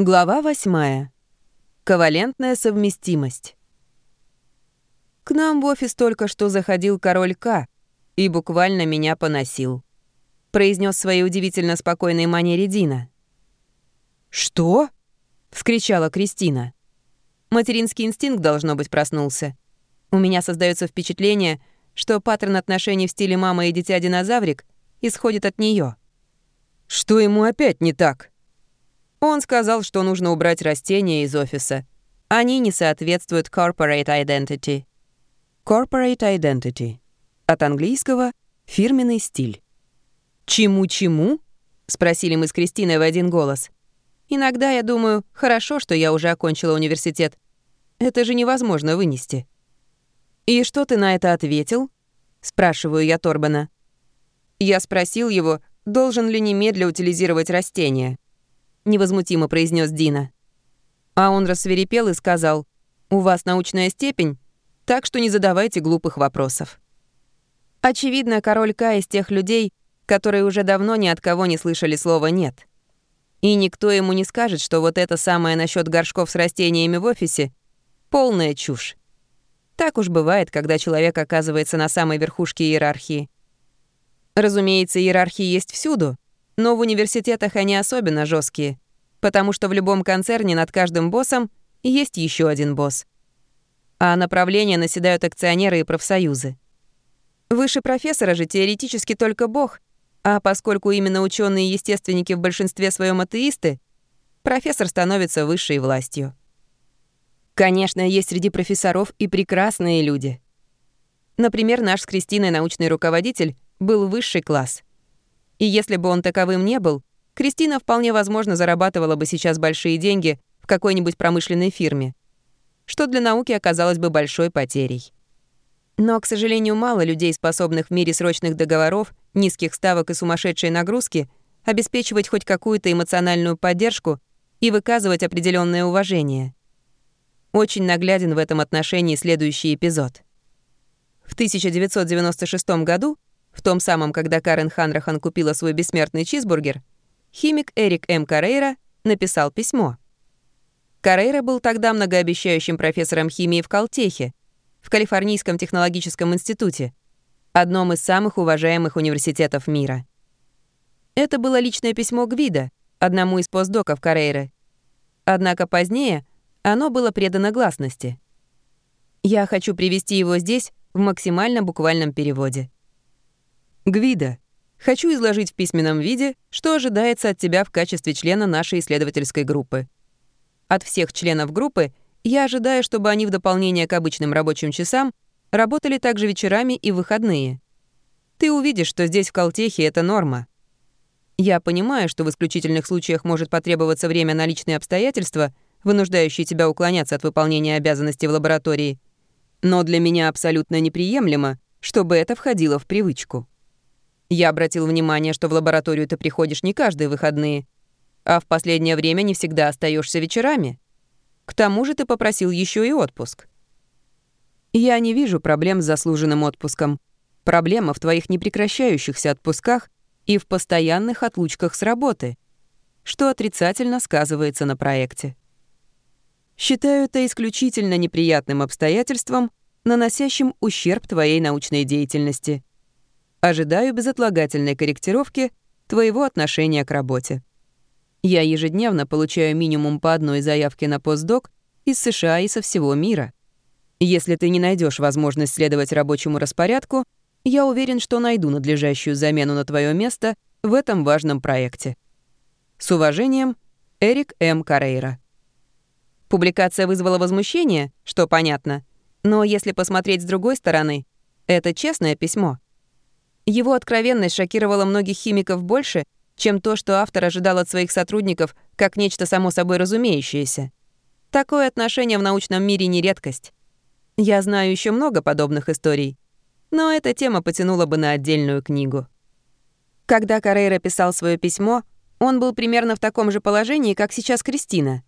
Глава 8. Ковалентная совместимость. К нам в офис только что заходил король К и буквально меня поносил. Произнес своей удивительно спокойной манере Дина. «Что?» — вскричала Кристина. Материнский инстинкт, должно быть, проснулся. У меня создается впечатление, что паттерн отношений в стиле мама и дитя-динозаврик исходит от нее. «Что ему опять не так?» Он сказал, что нужно убрать растения из офиса. Они не соответствуют corporate identity. Corporate identity. От английского «фирменный стиль». «Чему-чему?» — спросили мы с Кристиной в один голос. «Иногда я думаю, хорошо, что я уже окончила университет. Это же невозможно вынести». «И что ты на это ответил?» — спрашиваю я Торбана. Я спросил его, должен ли немедля утилизировать растения невозмутимо произнес Дина. А он рассверепел и сказал, «У вас научная степень, так что не задавайте глупых вопросов». Очевидно, король Ка из тех людей, которые уже давно ни от кого не слышали слова «нет». И никто ему не скажет, что вот это самое насчет горшков с растениями в офисе — полная чушь. Так уж бывает, когда человек оказывается на самой верхушке иерархии. Разумеется, иерархии есть всюду — но в университетах они особенно жесткие, потому что в любом концерне над каждым боссом есть еще один босс. А направления наседают акционеры и профсоюзы. Выше профессора же теоретически только бог, а поскольку именно ученые и естественники в большинстве своем атеисты, профессор становится высшей властью. Конечно, есть среди профессоров и прекрасные люди. Например, наш с Кристиной научный руководитель был высший класс — и если бы он таковым не был, Кристина вполне возможно зарабатывала бы сейчас большие деньги в какой-нибудь промышленной фирме, что для науки оказалось бы большой потерей. Но, к сожалению, мало людей, способных в мире срочных договоров, низких ставок и сумасшедшей нагрузки обеспечивать хоть какую-то эмоциональную поддержку и выказывать определенное уважение. Очень нагляден в этом отношении следующий эпизод. В 1996 году в том самом, когда Карен Ханрахан купила свой бессмертный чизбургер, химик Эрик М. Карейра написал письмо. Карейра был тогда многообещающим профессором химии в Калтехе, в Калифорнийском технологическом институте, одном из самых уважаемых университетов мира. Это было личное письмо Гвида, одному из постдоков Карейры. Однако позднее оно было предано гласности. Я хочу привести его здесь в максимально буквальном переводе. Гвида, хочу изложить в письменном виде, что ожидается от тебя в качестве члена нашей исследовательской группы. От всех членов группы я ожидаю, чтобы они в дополнение к обычным рабочим часам работали также вечерами и выходные. Ты увидишь, что здесь в Колтехе это норма. Я понимаю, что в исключительных случаях может потребоваться время на личные обстоятельства, вынуждающие тебя уклоняться от выполнения обязанностей в лаборатории. Но для меня абсолютно неприемлемо, чтобы это входило в привычку. Я обратил внимание, что в лабораторию ты приходишь не каждые выходные, а в последнее время не всегда остаешься вечерами. К тому же ты попросил еще и отпуск. Я не вижу проблем с заслуженным отпуском. Проблема в твоих непрекращающихся отпусках и в постоянных отлучках с работы, что отрицательно сказывается на проекте. Считаю это исключительно неприятным обстоятельством, наносящим ущерб твоей научной деятельности. Ожидаю безотлагательной корректировки твоего отношения к работе. Я ежедневно получаю минимум по одной заявке на постдок из США и со всего мира. Если ты не найдешь возможность следовать рабочему распорядку, я уверен, что найду надлежащую замену на твое место в этом важном проекте. С уважением, Эрик М. Карейра. Публикация вызвала возмущение, что понятно, но если посмотреть с другой стороны, это честное письмо. Его откровенность шокировала многих химиков больше, чем то, что автор ожидал от своих сотрудников как нечто само собой разумеющееся. Такое отношение в научном мире не редкость. Я знаю еще много подобных историй, но эта тема потянула бы на отдельную книгу. Когда Карейра писал свое письмо, он был примерно в таком же положении, как сейчас Кристина.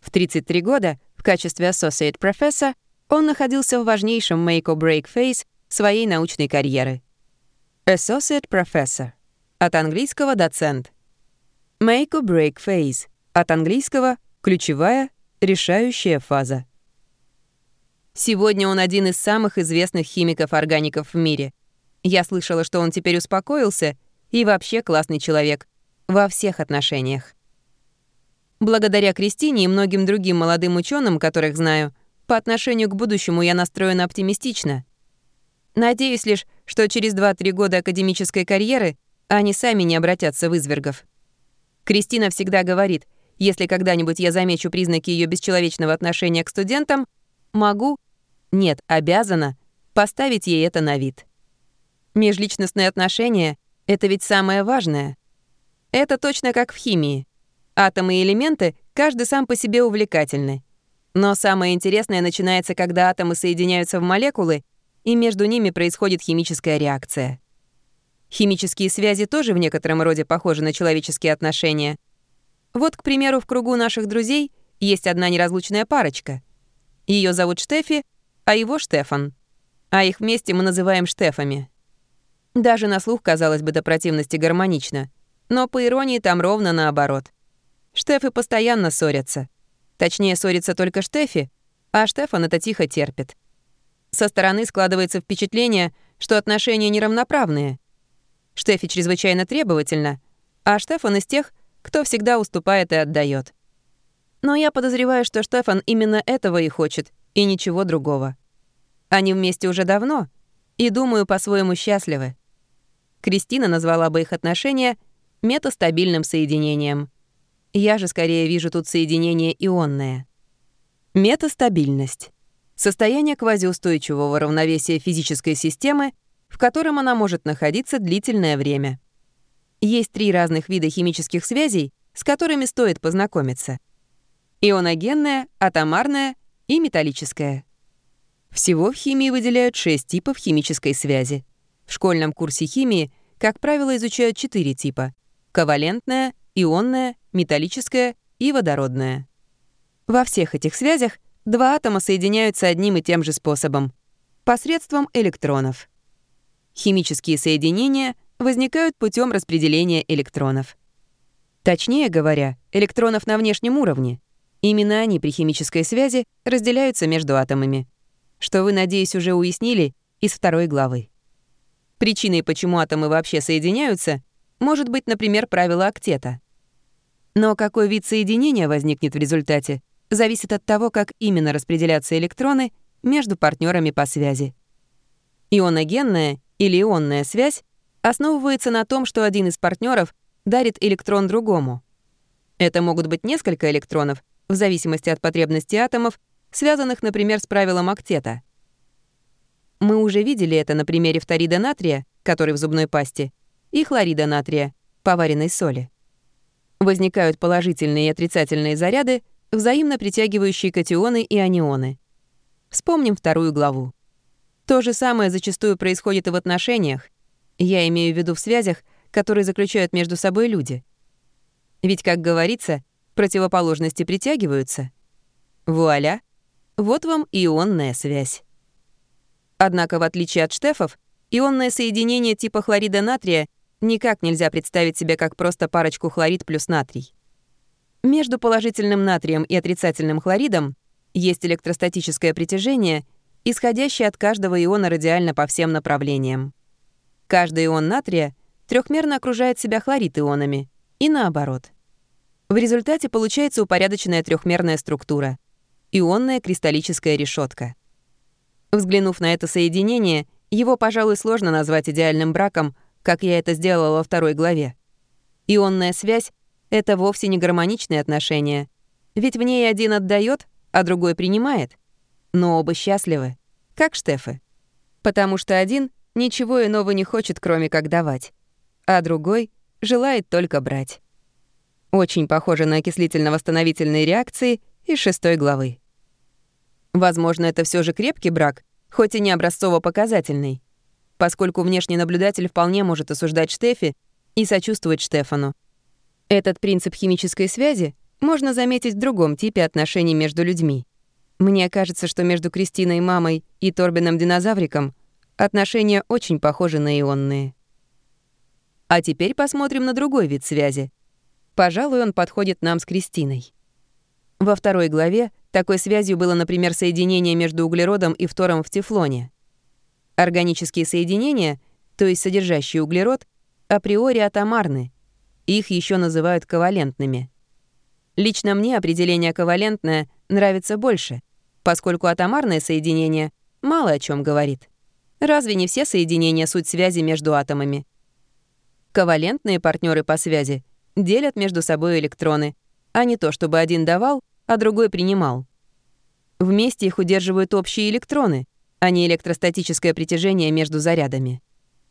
В 33 года в качестве Associate Professor он находился в важнейшем make-or-break phase своей научной карьеры — Associate Professor. От английского доцент. Make or break phase. От английского «ключевая», «решающая фаза». Сегодня он один из самых известных химиков-органиков в мире. Я слышала, что он теперь успокоился и вообще классный человек. Во всех отношениях. Благодаря Кристине и многим другим молодым ученым, которых знаю, по отношению к будущему я настроена оптимистично. Надеюсь лишь, что через 2-3 года академической карьеры они сами не обратятся в извергов. Кристина всегда говорит, если когда-нибудь я замечу признаки ее бесчеловечного отношения к студентам, могу, нет, обязана, поставить ей это на вид. Межличностные отношения — это ведь самое важное. Это точно как в химии. Атомы и элементы каждый сам по себе увлекательны. Но самое интересное начинается, когда атомы соединяются в молекулы, и между ними происходит химическая реакция. Химические связи тоже в некотором роде похожи на человеческие отношения. Вот, к примеру, в кругу наших друзей есть одна неразлучная парочка. Ее зовут Штефи, а его Штефан. А их вместе мы называем Штефами. Даже на слух, казалось бы, до противности гармонично. Но по иронии там ровно наоборот. Штефы постоянно ссорятся. Точнее, ссорится только Штефи, а Штефан это тихо терпит. Со стороны складывается впечатление, что отношения неравноправные — Штефи чрезвычайно требовательна, а Штефан из тех, кто всегда уступает и отдает. Но я подозреваю, что Штефан именно этого и хочет, и ничего другого. Они вместе уже давно, и, думаю, по-своему счастливы. Кристина назвала бы их отношения метастабильным соединением. Я же скорее вижу тут соединение ионное. Метастабильность. Состояние квазиустойчивого равновесия физической системы — в котором она может находиться длительное время. Есть три разных вида химических связей, с которыми стоит познакомиться. Ионогенная, атомарная и металлическая. Всего в химии выделяют шесть типов химической связи. В школьном курсе химии, как правило, изучают четыре типа — ковалентная, ионная, металлическая и водородная. Во всех этих связях два атома соединяются одним и тем же способом — посредством электронов. Химические соединения возникают путем распределения электронов. Точнее говоря, электронов на внешнем уровне. Именно они при химической связи разделяются между атомами. Что вы, надеюсь, уже уяснили из второй главы. Причиной, почему атомы вообще соединяются, может быть, например, правило октета. Но какой вид соединения возникнет в результате, зависит от того, как именно распределятся электроны между партнерами по связи. Ионогенная или ионная связь основывается на том, что один из партнеров дарит электрон другому. Это могут быть несколько электронов, в зависимости от потребностей атомов, связанных, например, с правилом октета. Мы уже видели это на примере фторида натрия, который в зубной пасте, и хлорида натрия, поваренной соли. Возникают положительные и отрицательные заряды, взаимно притягивающие катионы и анионы. Вспомним вторую главу. То же самое зачастую происходит и в отношениях. Я имею в виду в связях, которые заключают между собой люди. Ведь, как говорится, противоположности притягиваются. Вуаля! Вот вам ионная связь. Однако, в отличие от штефов, ионное соединение типа хлорида натрия никак нельзя представить себе как просто парочку хлорид плюс натрий. Между положительным натрием и отрицательным хлоридом есть электростатическое притяжение — исходящий от каждого иона радиально по всем направлениям. Каждый ион натрия трехмерно окружает себя хлорид ионами, и наоборот. В результате получается упорядоченная трехмерная структура — ионная кристаллическая решетка. Взглянув на это соединение, его, пожалуй, сложно назвать идеальным браком, как я это сделала во второй главе. Ионная связь — это вовсе не гармоничные отношения, ведь в ней один отдает, а другой принимает — но оба счастливы, как Штефы. Потому что один ничего иного не хочет, кроме как давать, а другой желает только брать. Очень похоже на окислительно-восстановительные реакции из шестой главы. Возможно, это все же крепкий брак, хоть и не образцово-показательный, поскольку внешний наблюдатель вполне может осуждать Штефи и сочувствовать Штефану. Этот принцип химической связи можно заметить в другом типе отношений между людьми. Мне кажется, что между Кристиной мамой и Торбином динозавриком отношения очень похожи на ионные. А теперь посмотрим на другой вид связи. Пожалуй, он подходит нам с Кристиной. Во второй главе такой связью было, например, соединение между углеродом и фтором в тефлоне. Органические соединения, то есть содержащие углерод, априори атомарны. Их еще называют ковалентными. Лично мне определение ковалентное нравится больше, поскольку атомарное соединение мало о чем говорит. Разве не все соединения суть связи между атомами? Ковалентные партнеры по связи делят между собой электроны, а не то, чтобы один давал, а другой принимал. Вместе их удерживают общие электроны, а не электростатическое притяжение между зарядами.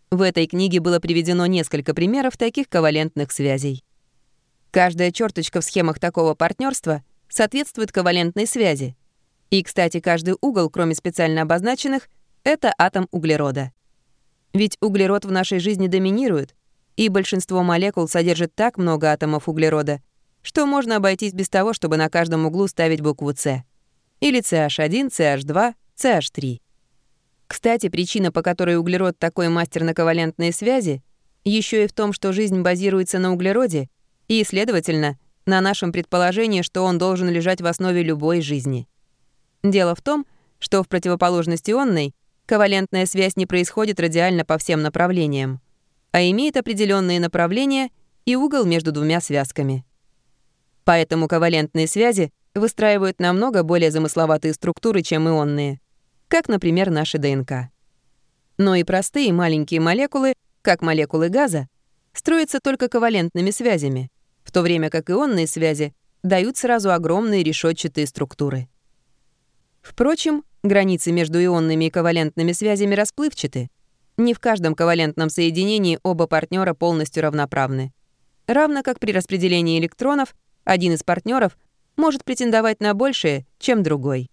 В этой книге было приведено несколько примеров таких ковалентных связей. Каждая черточка в схемах такого партнерства соответствует ковалентной связи. И, кстати, каждый угол, кроме специально обозначенных, это атом углерода. Ведь углерод в нашей жизни доминирует, и большинство молекул содержит так много атомов углерода, что можно обойтись без того, чтобы на каждом углу ставить букву «С». Или CH1, CH2, CH3. Кстати, причина, по которой углерод такой мастер на ковалентные связи, еще и в том, что жизнь базируется на углероде, и, следовательно, на нашем предположении, что он должен лежать в основе любой жизни. Дело в том, что в противоположность ионной ковалентная связь не происходит радиально по всем направлениям, а имеет определенные направления и угол между двумя связками. Поэтому ковалентные связи выстраивают намного более замысловатые структуры, чем ионные, как, например, наши ДНК. Но и простые маленькие молекулы, как молекулы газа, строятся только ковалентными связями, в то время как ионные связи дают сразу огромные решетчатые структуры. Впрочем, границы между ионными и ковалентными связями расплывчаты. Не в каждом ковалентном соединении оба партнера полностью равноправны. Равно как при распределении электронов один из партнеров может претендовать на большее, чем другой.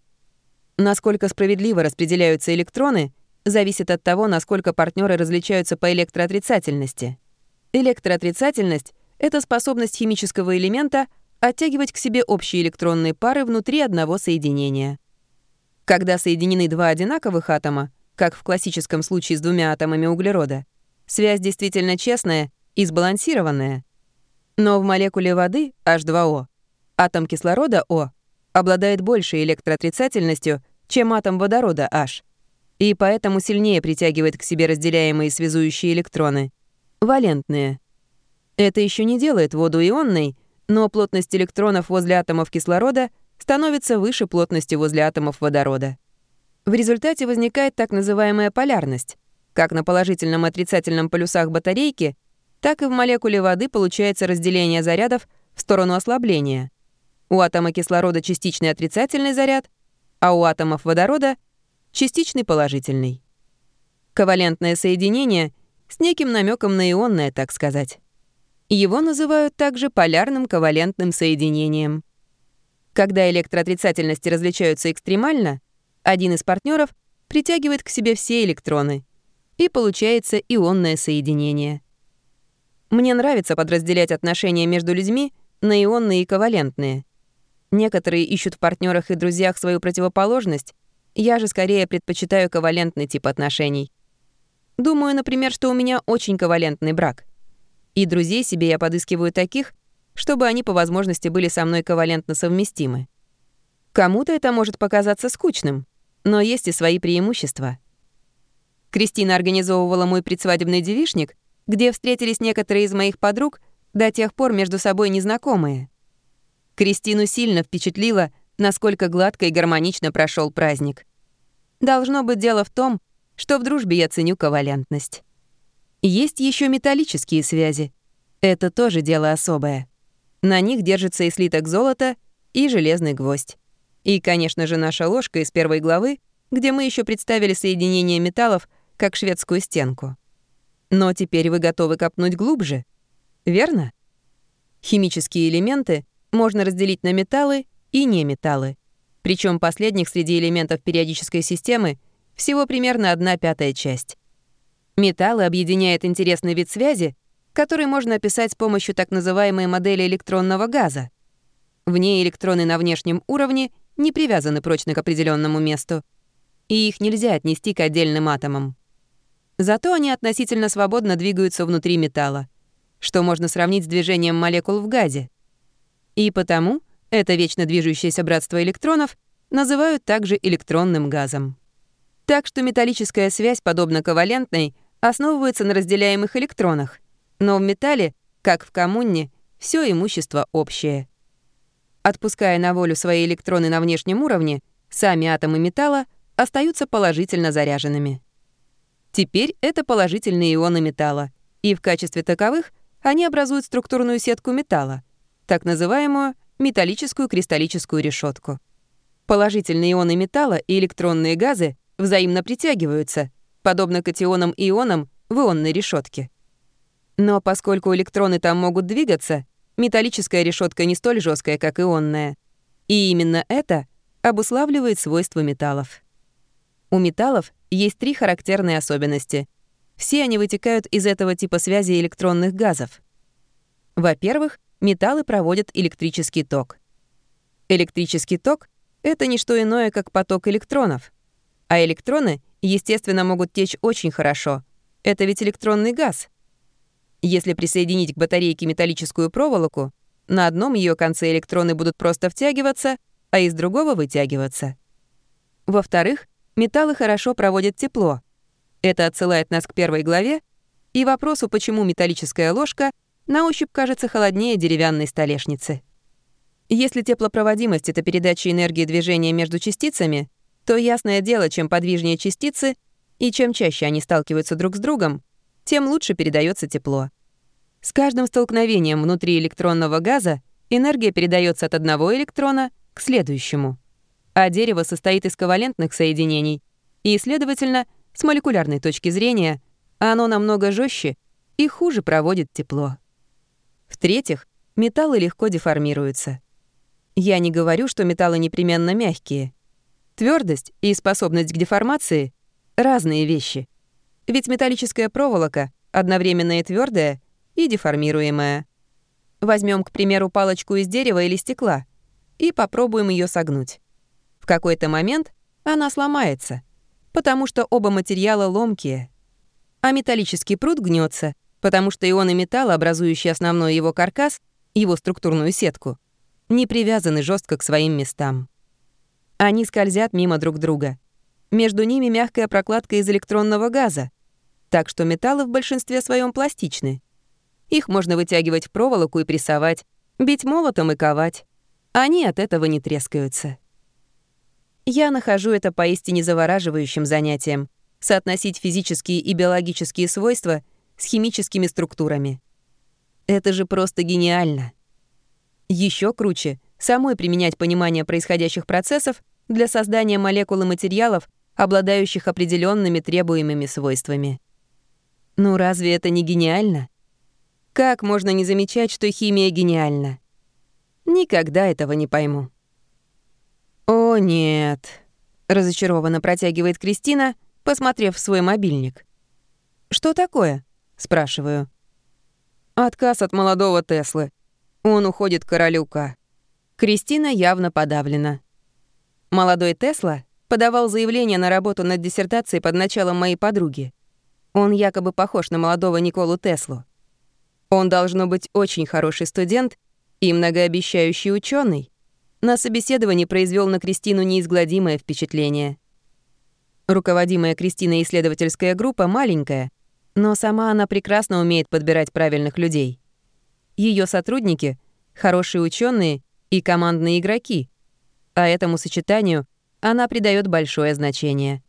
Насколько справедливо распределяются электроны, зависит от того, насколько партнеры различаются по электроотрицательности. Электроотрицательность — это способность химического элемента оттягивать к себе общие электронные пары внутри одного соединения. Когда соединены два одинаковых атома, как в классическом случае с двумя атомами углерода, связь действительно честная и сбалансированная. Но в молекуле воды H2O атом кислорода O обладает большей электроотрицательностью, чем атом водорода H, и поэтому сильнее притягивает к себе разделяемые связующие электроны — валентные. Это еще не делает воду ионной, но плотность электронов возле атомов кислорода становится выше плотности возле атомов водорода. В результате возникает так называемая полярность. Как на положительном и отрицательном полюсах батарейки так и в молекуле воды получается разделение зарядов в сторону ослабления. У атома кислорода частичный отрицательный заряд, а у атомов водорода — частичный положительный. Ковалентное соединение с неким намеком на ионное, так сказать. Его называют также полярным ковалентным соединением. Когда электроотрицательности различаются экстремально, один из партнеров притягивает к себе все электроны, и получается ионное соединение. Мне нравится подразделять отношения между людьми на ионные и ковалентные. Некоторые ищут в партнерах и друзьях свою противоположность, я же скорее предпочитаю ковалентный тип отношений. Думаю, например, что у меня очень ковалентный брак. И друзей себе я подыскиваю таких, чтобы они по возможности были со мной ковалентно совместимы. Кому-то это может показаться скучным, но есть и свои преимущества. Кристина организовывала мой предсвадебный девишник где встретились некоторые из моих подруг, до тех пор между собой незнакомые. Кристину сильно впечатлило, насколько гладко и гармонично прошел праздник. Должно быть дело в том, что в дружбе я ценю ковалентность. Есть еще металлические связи. Это тоже дело особое. На них держится и слиток золота, и железный гвоздь. И, конечно же, наша ложка из первой главы, где мы еще представили соединение металлов как шведскую стенку. Но теперь вы готовы копнуть глубже, верно? Химические элементы можно разделить на металлы и неметаллы. Причем последних среди элементов периодической системы всего примерно одна пятая часть. Металлы объединяет интересный вид связи, который можно описать с помощью так называемой модели электронного газа. В ней электроны на внешнем уровне не привязаны прочно к определенному месту, и их нельзя отнести к отдельным атомам. Зато они относительно свободно двигаются внутри металла. что можно сравнить с движением молекул в газе. И потому это вечно движущееся братство электронов называют также электронным газом. Так что металлическая связь, подобно ковалентной, основывается на разделяемых электронах, но в металле, как в коммуне, все имущество общее. Отпуская на волю свои электроны на внешнем уровне, сами атомы металла остаются положительно заряженными. Теперь это положительные ионы металла, и в качестве таковых они образуют структурную сетку металла, так называемую металлическую кристаллическую решетку. Положительные ионы металла и электронные газы взаимно притягиваются, подобно катионам ионам в ионной решетке. Но поскольку электроны там могут двигаться, металлическая решетка не столь жесткая, как ионная. И именно это обуславливает свойства металлов. У металлов есть три характерные особенности. Все они вытекают из этого типа связи электронных газов. Во-первых, металлы проводят электрический ток. Электрический ток — это не что иное, как поток электронов. А электроны, естественно, могут течь очень хорошо. Это ведь электронный газ. Если присоединить к батарейке металлическую проволоку, на одном ее конце электроны будут просто втягиваться, а из другого вытягиваться. Во-вторых, Металлы хорошо проводят тепло. Это отсылает нас к первой главе и вопросу, почему металлическая ложка на ощупь кажется холоднее деревянной столешницы. Если теплопроводимость — это передача энергии движения между частицами, то ясное дело, чем подвижнее частицы и чем чаще они сталкиваются друг с другом, тем лучше передается тепло. С каждым столкновением внутри электронного газа энергия передается от одного электрона к следующему а дерево состоит из ковалентных соединений, и, следовательно, с молекулярной точки зрения, оно намного жестче и хуже проводит тепло. В-третьих, металлы легко деформируются. Я не говорю, что металлы непременно мягкие. Твердость и способность к деформации — разные вещи. Ведь металлическая проволока одновременно и твердая, и деформируемая. Возьмем, к примеру, палочку из дерева или стекла и попробуем ее согнуть. В какой-то момент она сломается, потому что оба материала ломкие. А металлический пруд гнется, потому что ионы металла, образующие основной его каркас, его структурную сетку, не привязаны жестко к своим местам. Они скользят мимо друг друга. Между ними мягкая прокладка из электронного газа, так что металлы в большинстве своем пластичны. Их можно вытягивать в проволоку и прессовать, бить молотом и ковать. Они от этого не трескаются. Я нахожу это поистине завораживающим занятием — соотносить физические и биологические свойства с химическими структурами. Это же просто гениально. Еще круче — самой применять понимание происходящих процессов для создания молекул и материалов, обладающих определенными требуемыми свойствами. Ну разве это не гениально? Как можно не замечать, что химия гениальна? Никогда этого не пойму. «О, нет», — разочарованно протягивает Кристина, посмотрев в свой мобильник. «Что такое?» — спрашиваю. «Отказ от молодого Теслы. Он уходит к королю К». Кристина явно подавлена. Молодой Тесла подавал заявление на работу над диссертацией под началом моей подруги. Он якобы похож на молодого Николу Теслу. Он должно быть очень хороший студент и многообещающий ученый на собеседовании произвел на Кристину неизгладимое впечатление. Руководимая Кристиной исследовательская группа маленькая, но сама она прекрасно умеет подбирать правильных людей. Ее сотрудники — хорошие ученые и командные игроки, а этому сочетанию она придает большое значение.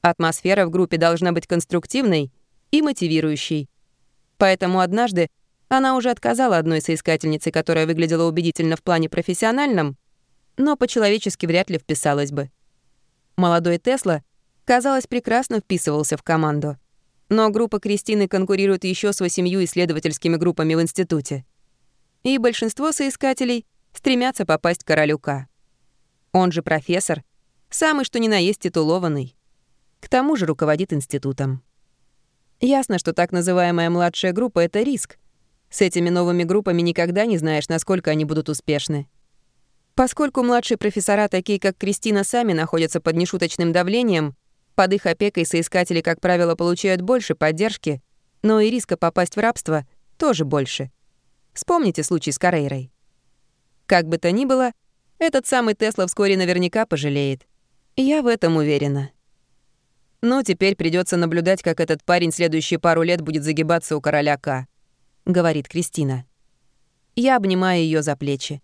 Атмосфера в группе должна быть конструктивной и мотивирующей. Поэтому однажды она уже отказала одной соискательнице, которая выглядела убедительно в плане профессиональном, но по-человечески вряд ли вписалась бы. Молодой Тесла, казалось, прекрасно вписывался в команду. Но группа Кристины конкурирует еще с восемью исследовательскими группами в институте. И большинство соискателей стремятся попасть к королюка. Он же профессор, самый что ни на есть титулованный. К тому же руководит институтом. Ясно, что так называемая младшая группа — это риск, с этими новыми группами никогда не знаешь, насколько они будут успешны. Поскольку младшие профессора, такие как Кристина, сами находятся под нешуточным давлением, под их опекой соискатели, как правило, получают больше поддержки, но и риска попасть в рабство тоже больше. Вспомните случай с Карейрой. Как бы то ни было, этот самый Тесла вскоре наверняка пожалеет. Я в этом уверена. Но теперь придется наблюдать, как этот парень следующие пару лет будет загибаться у короля К, говорит Кристина. Я обнимаю ее за плечи.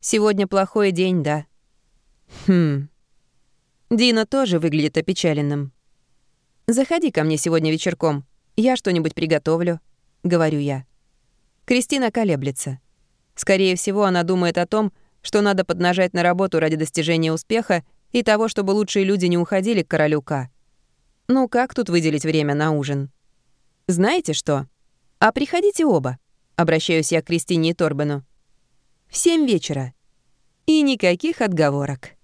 Сегодня плохой день, да? Хм. Дина тоже выглядит опечаленным. Заходи ко мне сегодня вечерком. Я что-нибудь приготовлю, говорю я. Кристина колеблется. Скорее всего, она думает о том, что надо поднажать на работу ради достижения успеха и того, чтобы лучшие люди не уходили к королю К. Ну как тут выделить время на ужин? Знаете что? А приходите оба. Обращаюсь я к Кристине и Торбену. В семь вечера. И никаких отговорок.